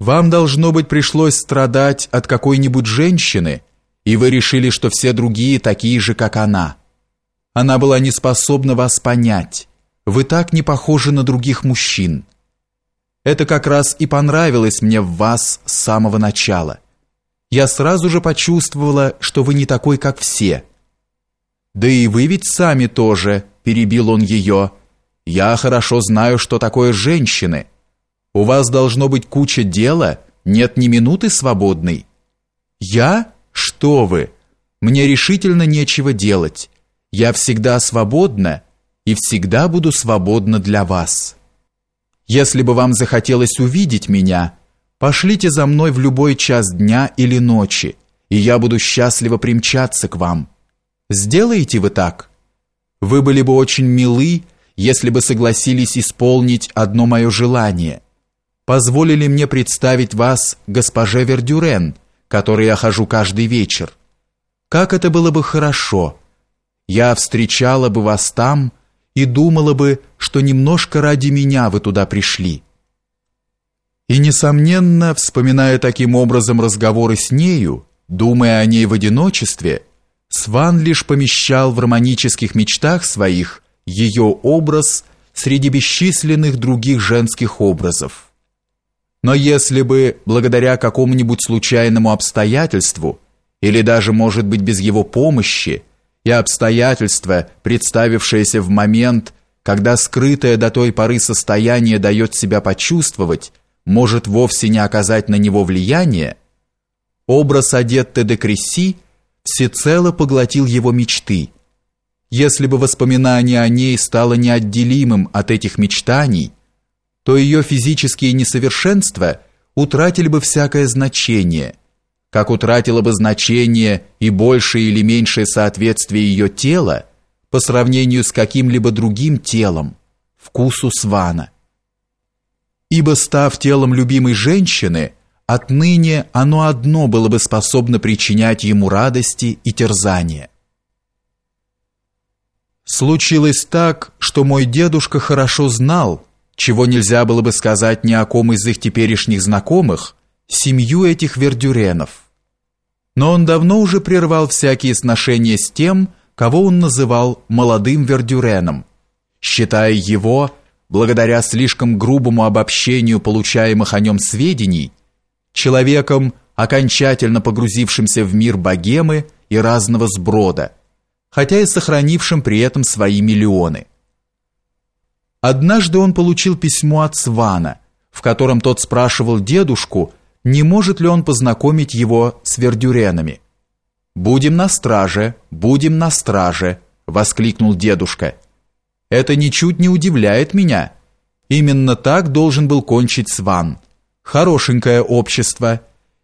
Вам, должно быть, пришлось страдать от какой-нибудь женщины, и вы решили, что все другие такие же, как она. Она была не способна вас понять. Вы так не похожи на других мужчин. Это как раз и понравилось мне в вас с самого начала. Я сразу же почувствовала, что вы не такой, как все. Да и вы ведь сами тоже, перебил он ее. Я хорошо знаю, что такое женщины. У вас должно быть куча дела, нет ни минуты свободной. Я? Что вы? Мне решительно нечего делать. Я всегда свободна и всегда буду свободна для вас. Если бы вам захотелось увидеть меня, пошлите за мной в любой час дня или ночи, и я буду счастливо примчаться к вам. Сделаете вы так? Вы были бы очень милы, если бы согласились исполнить одно мое желание – позволили мне представить вас госпоже Вердюрен, которой я хожу каждый вечер. Как это было бы хорошо! Я встречала бы вас там и думала бы, что немножко ради меня вы туда пришли. И, несомненно, вспоминая таким образом разговоры с нею, думая о ней в одиночестве, Сван лишь помещал в романических мечтах своих ее образ среди бесчисленных других женских образов. Но если бы, благодаря какому-нибудь случайному обстоятельству, или даже, может быть, без его помощи, и обстоятельства, представившиеся в момент, когда скрытое до той поры состояние дает себя почувствовать, может вовсе не оказать на него влияния, образ Адетты де Кресси всецело поглотил его мечты. Если бы воспоминание о ней стало неотделимым от этих мечтаний – то ее физические несовершенства утратили бы всякое значение, как утратило бы значение и большее или меньшее соответствие ее тела по сравнению с каким-либо другим телом, вкусу Свана. Ибо став телом любимой женщины, отныне оно одно было бы способно причинять ему радости и терзания. Случилось так, что мой дедушка хорошо знал, чего нельзя было бы сказать ни о ком из их теперешних знакомых, семью этих вердюренов. Но он давно уже прервал всякие сношения с тем, кого он называл молодым вердюреном, считая его, благодаря слишком грубому обобщению получаемых о нем сведений, человеком, окончательно погрузившимся в мир богемы и разного сброда, хотя и сохранившим при этом свои миллионы. Однажды он получил письмо от Свана, в котором тот спрашивал дедушку, не может ли он познакомить его с вердюренами. «Будем на страже, будем на страже», — воскликнул дедушка. «Это ничуть не удивляет меня. Именно так должен был кончить Сван. Хорошенькое общество.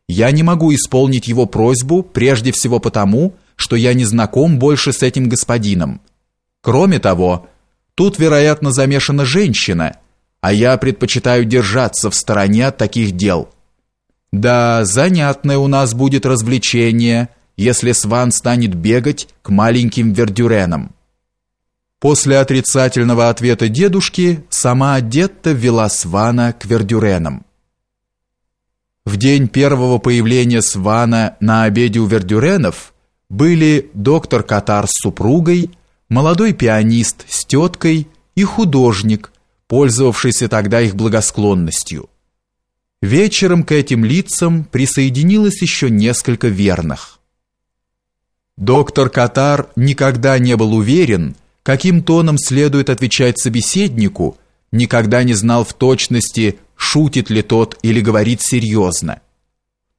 Я не могу исполнить его просьбу прежде всего потому, что я не знаком больше с этим господином. Кроме того, Тут, вероятно, замешана женщина, а я предпочитаю держаться в стороне от таких дел. Да, занятное у нас будет развлечение, если Сван станет бегать к маленьким вердюренам. После отрицательного ответа дедушки сама Детта ввела Свана к вердюренам. В день первого появления Свана на обеде у вердюренов были доктор Катар с супругой, молодой пианист с теткой и художник, пользовавшийся тогда их благосклонностью. Вечером к этим лицам присоединилось еще несколько верных. Доктор Катар никогда не был уверен, каким тоном следует отвечать собеседнику, никогда не знал в точности, шутит ли тот или говорит серьезно.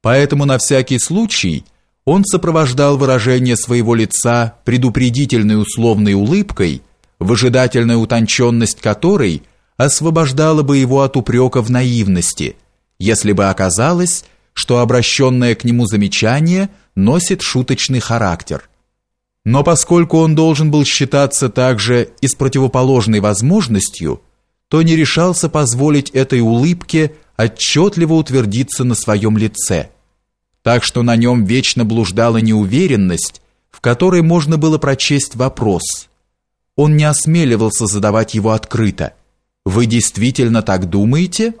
Поэтому на всякий случай – он сопровождал выражение своего лица предупредительной условной улыбкой, выжидательная утонченность которой освобождала бы его от упрека в наивности, если бы оказалось, что обращенное к нему замечание носит шуточный характер. Но поскольку он должен был считаться также и с противоположной возможностью, то не решался позволить этой улыбке отчетливо утвердиться на своем лице – так что на нем вечно блуждала неуверенность, в которой можно было прочесть вопрос. Он не осмеливался задавать его открыто. «Вы действительно так думаете?»